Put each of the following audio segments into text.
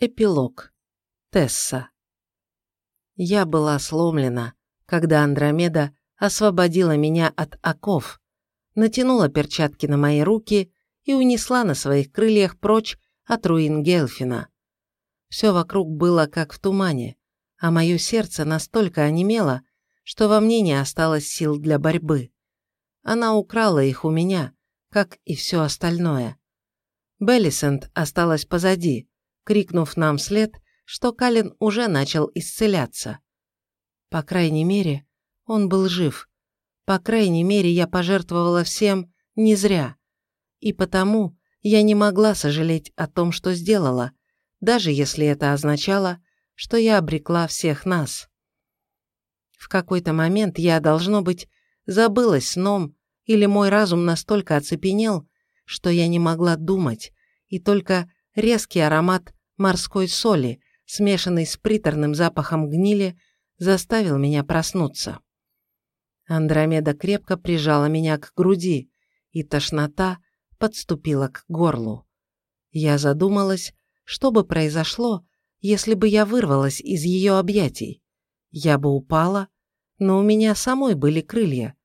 Эпилог. Тесса. Я была сломлена, когда Андромеда освободила меня от оков, натянула перчатки на мои руки и унесла на своих крыльях прочь от руин Гелфина. Все вокруг было как в тумане, а мое сердце настолько онемело, что во мне не осталось сил для борьбы. Она украла их у меня, как и все остальное. Беллисент осталась позади, крикнув нам вслед, что Калин уже начал исцеляться. По крайней мере, он был жив. По крайней мере, я пожертвовала всем не зря. И потому я не могла сожалеть о том, что сделала, даже если это означало, что я обрекла всех нас. В какой-то момент я, должно быть, забылась сном, или мой разум настолько оцепенел, что я не могла думать, и только резкий аромат морской соли, смешанный с приторным запахом гнили, заставил меня проснуться. Андромеда крепко прижала меня к груди, и тошнота подступила к горлу. Я задумалась, что бы произошло, если бы я вырвалась из ее объятий. Я бы упала, но у меня самой были крылья.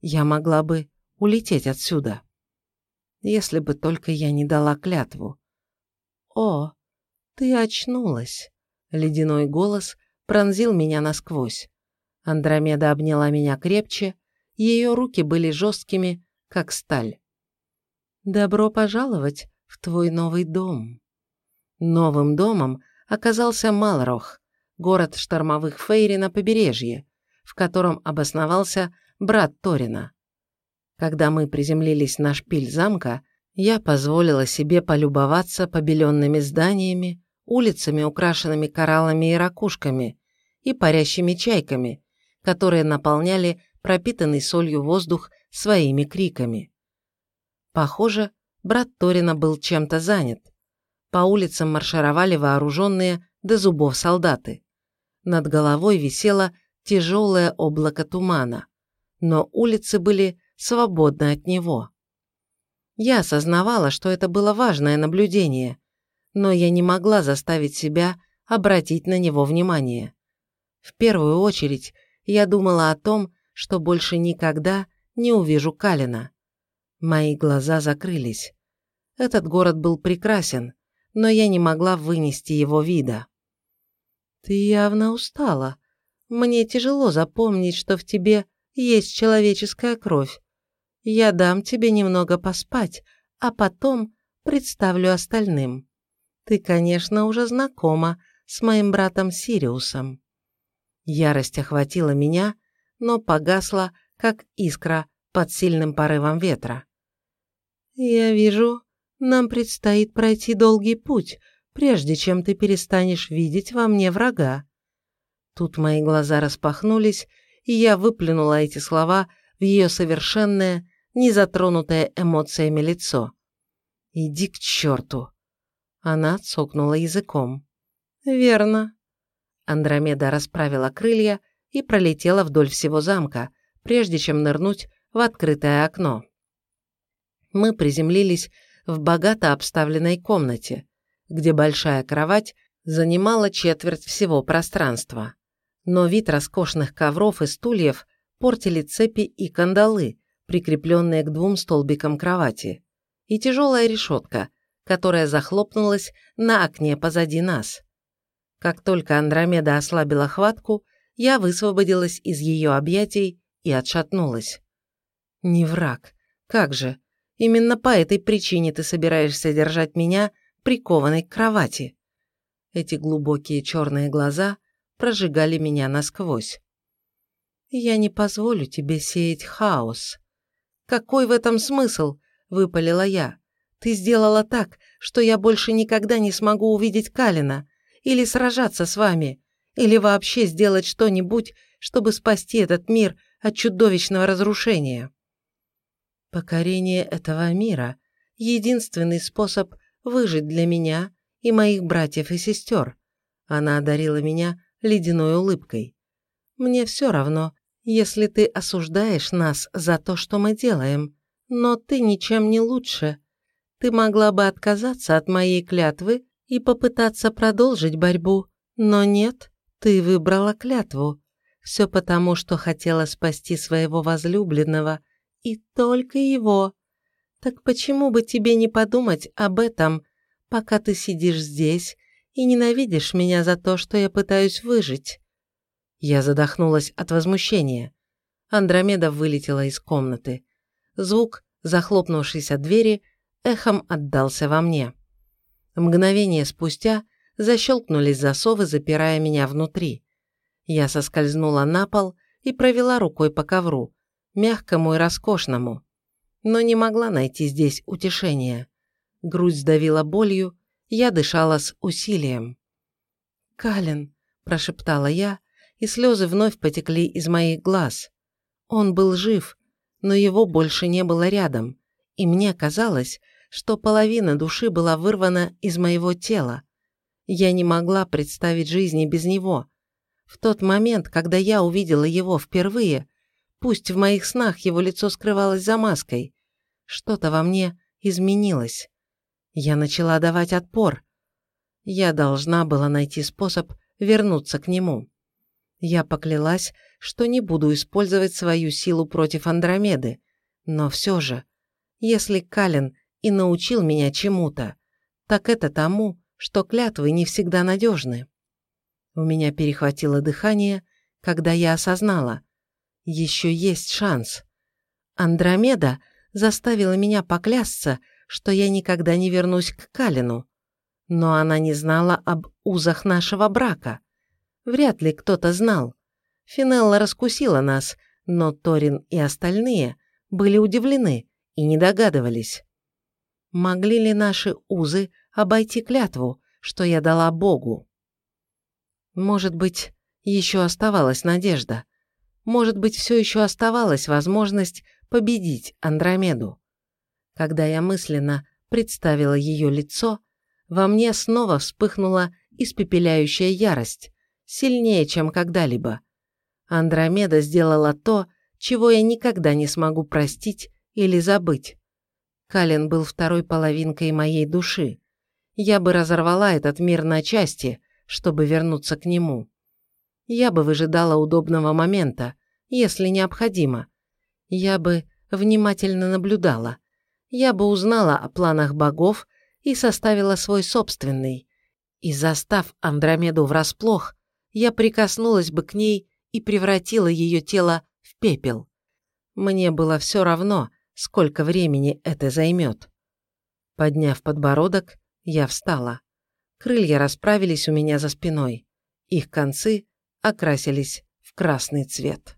Я могла бы улететь отсюда. Если бы только я не дала клятву. О, «Ты очнулась!» Ледяной голос пронзил меня насквозь. Андромеда обняла меня крепче, ее руки были жесткими, как сталь. «Добро пожаловать в твой новый дом!» Новым домом оказался Малрох, город штормовых фейри на побережье, в котором обосновался брат Торина. Когда мы приземлились на шпиль замка, я позволила себе полюбоваться побеленными зданиями, улицами, украшенными кораллами и ракушками, и парящими чайками, которые наполняли пропитанный солью воздух своими криками. Похоже, брат Торина был чем-то занят. По улицам маршировали вооруженные до зубов солдаты. Над головой висело тяжелое облако тумана, но улицы были свободны от него. Я осознавала, что это было важное наблюдение, но я не могла заставить себя обратить на него внимание. В первую очередь я думала о том, что больше никогда не увижу Калина. Мои глаза закрылись. Этот город был прекрасен, но я не могла вынести его вида. «Ты явно устала. Мне тяжело запомнить, что в тебе есть человеческая кровь. Я дам тебе немного поспать, а потом представлю остальным». Ты, конечно, уже знакома с моим братом Сириусом. Ярость охватила меня, но погасла, как искра под сильным порывом ветра. Я вижу, нам предстоит пройти долгий путь, прежде чем ты перестанешь видеть во мне врага. Тут мои глаза распахнулись, и я выплюнула эти слова в ее совершенное, незатронутое эмоциями лицо. «Иди к черту!» Она цокнула языком. «Верно». Андромеда расправила крылья и пролетела вдоль всего замка, прежде чем нырнуть в открытое окно. Мы приземлились в богато обставленной комнате, где большая кровать занимала четверть всего пространства. Но вид роскошных ковров и стульев портили цепи и кандалы, прикрепленные к двум столбикам кровати, и тяжелая решетка, которая захлопнулась на окне позади нас. Как только Андромеда ослабила хватку, я высвободилась из ее объятий и отшатнулась. «Не враг. Как же? Именно по этой причине ты собираешься держать меня прикованной к кровати». Эти глубокие черные глаза прожигали меня насквозь. «Я не позволю тебе сеять хаос». «Какой в этом смысл?» – выпалила я. Ты сделала так, что я больше никогда не смогу увидеть Калина, или сражаться с вами, или вообще сделать что-нибудь, чтобы спасти этот мир от чудовищного разрушения. Покорение этого мира – единственный способ выжить для меня и моих братьев и сестер. Она одарила меня ледяной улыбкой. Мне все равно, если ты осуждаешь нас за то, что мы делаем, но ты ничем не лучше – ты могла бы отказаться от моей клятвы и попытаться продолжить борьбу, но нет, ты выбрала клятву. Все потому, что хотела спасти своего возлюбленного, и только его. Так почему бы тебе не подумать об этом, пока ты сидишь здесь и ненавидишь меня за то, что я пытаюсь выжить?» Я задохнулась от возмущения. Андромеда вылетела из комнаты. Звук захлопнувшейся двери эхом отдался во мне. Мгновение спустя защелкнулись засовы, запирая меня внутри. Я соскользнула на пол и провела рукой по ковру, мягкому и роскошному, но не могла найти здесь утешения. Грудь сдавила болью, я дышала с усилием. «Калин», – прошептала я, и слезы вновь потекли из моих глаз. Он был жив, но его больше не было рядом, и мне казалось, что половина души была вырвана из моего тела. Я не могла представить жизни без него. В тот момент, когда я увидела его впервые, пусть в моих снах его лицо скрывалось за маской, что-то во мне изменилось. Я начала давать отпор. Я должна была найти способ вернуться к нему. Я поклялась, что не буду использовать свою силу против Андромеды, но все же, если Калин и научил меня чему-то, так это тому, что клятвы не всегда надежны. У меня перехватило дыхание, когда я осознала, еще есть шанс. Андромеда заставила меня поклясться, что я никогда не вернусь к Калину. Но она не знала об узах нашего брака. Вряд ли кто-то знал. Финелла раскусила нас, но Торин и остальные были удивлены и не догадывались. Могли ли наши узы обойти клятву, что я дала Богу? Может быть, еще оставалась надежда. Может быть, все еще оставалась возможность победить Андромеду. Когда я мысленно представила ее лицо, во мне снова вспыхнула испепеляющая ярость, сильнее, чем когда-либо. Андромеда сделала то, чего я никогда не смогу простить или забыть. Калин был второй половинкой моей души. Я бы разорвала этот мир на части, чтобы вернуться к нему. Я бы выжидала удобного момента, если необходимо. Я бы внимательно наблюдала. Я бы узнала о планах богов и составила свой собственный. И застав Андромеду врасплох, я прикоснулась бы к ней и превратила ее тело в пепел. Мне было все равно, сколько времени это займет. Подняв подбородок, я встала. Крылья расправились у меня за спиной. Их концы окрасились в красный цвет.